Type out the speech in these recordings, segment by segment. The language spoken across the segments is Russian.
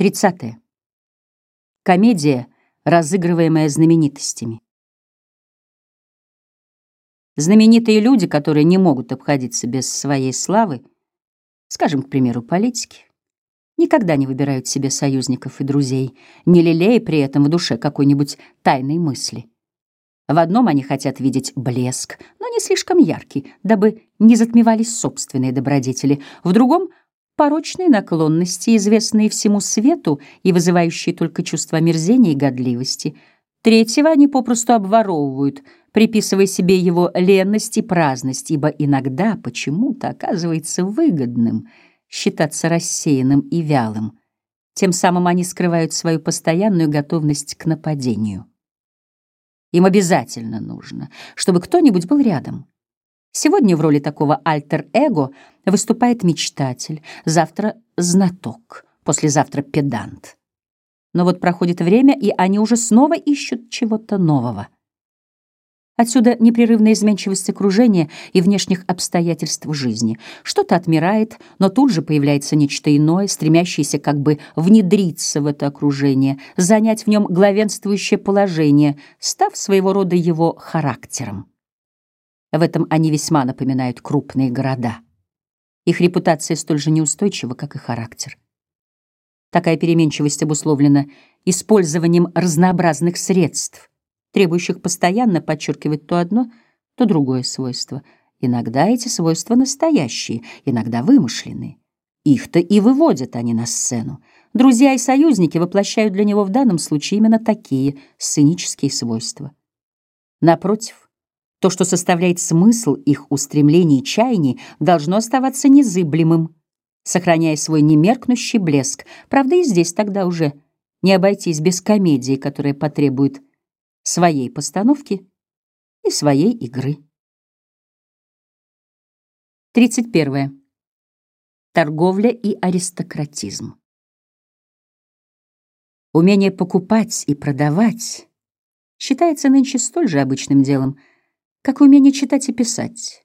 30. Комедия, разыгрываемая знаменитостями. Знаменитые люди, которые не могут обходиться без своей славы, скажем, к примеру, политики, никогда не выбирают себе союзников и друзей, не лелея при этом в душе какой-нибудь тайной мысли. В одном они хотят видеть блеск, но не слишком яркий, дабы не затмевались собственные добродетели, в другом — порочные наклонности, известные всему свету и вызывающие только чувство омерзения и годливости. Третьего они попросту обворовывают, приписывая себе его ленность и праздность, ибо иногда почему-то оказывается выгодным считаться рассеянным и вялым. Тем самым они скрывают свою постоянную готовность к нападению. Им обязательно нужно, чтобы кто-нибудь был рядом — Сегодня в роли такого альтер-эго выступает мечтатель, завтра — знаток, послезавтра — педант. Но вот проходит время, и они уже снова ищут чего-то нового. Отсюда непрерывная изменчивость окружения и внешних обстоятельств жизни. Что-то отмирает, но тут же появляется нечто иное, стремящееся как бы внедриться в это окружение, занять в нем главенствующее положение, став своего рода его характером. В этом они весьма напоминают крупные города. Их репутация столь же неустойчива, как и характер. Такая переменчивость обусловлена использованием разнообразных средств, требующих постоянно подчеркивать то одно, то другое свойство. Иногда эти свойства настоящие, иногда вымышленные. Их-то и выводят они на сцену. Друзья и союзники воплощают для него в данном случае именно такие сценические свойства. Напротив, то, что составляет смысл их устремлений и чаяний, должно оставаться незыблемым, сохраняя свой немеркнущий блеск. Правда, и здесь тогда уже не обойтись без комедии, которая потребует своей постановки и своей игры. 31. Торговля и аристократизм. Умение покупать и продавать считается нынче столь же обычным делом — как умение читать и писать.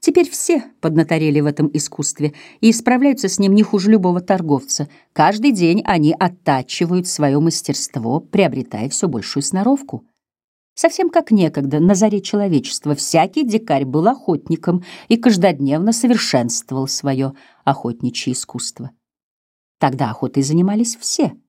Теперь все поднаторели в этом искусстве и справляются с ним не хуже любого торговца. Каждый день они оттачивают свое мастерство, приобретая все большую сноровку. Совсем как некогда, на заре человечества, всякий дикарь был охотником и каждодневно совершенствовал свое охотничье искусство. Тогда охотой занимались все —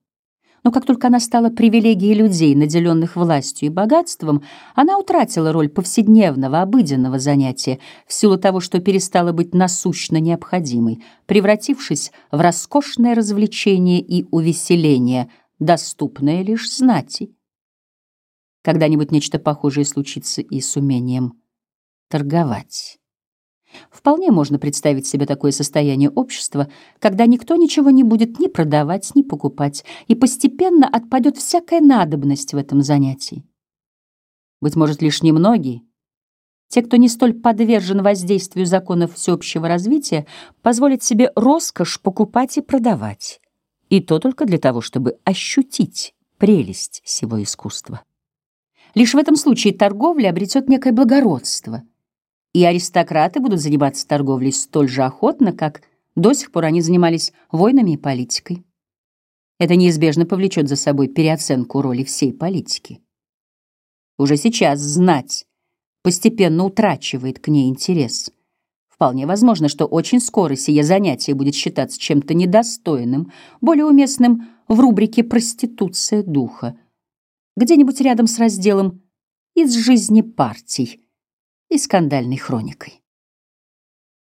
но как только она стала привилегией людей, наделенных властью и богатством, она утратила роль повседневного, обыденного занятия в силу того, что перестала быть насущно необходимой, превратившись в роскошное развлечение и увеселение, доступное лишь знати. Когда-нибудь нечто похожее случится и с умением торговать. Вполне можно представить себе такое состояние общества, когда никто ничего не будет ни продавать, ни покупать, и постепенно отпадет всякая надобность в этом занятии. Быть может, лишь немногие, те, кто не столь подвержен воздействию законов всеобщего развития, позволят себе роскошь покупать и продавать, и то только для того, чтобы ощутить прелесть всего искусства. Лишь в этом случае торговля обретет некое благородство — и аристократы будут заниматься торговлей столь же охотно, как до сих пор они занимались войнами и политикой. Это неизбежно повлечет за собой переоценку роли всей политики. Уже сейчас знать постепенно утрачивает к ней интерес. Вполне возможно, что очень скоро сие занятие будет считаться чем-то недостойным, более уместным в рубрике «Проституция духа», где-нибудь рядом с разделом «Из жизни партий», и скандальной хроникой.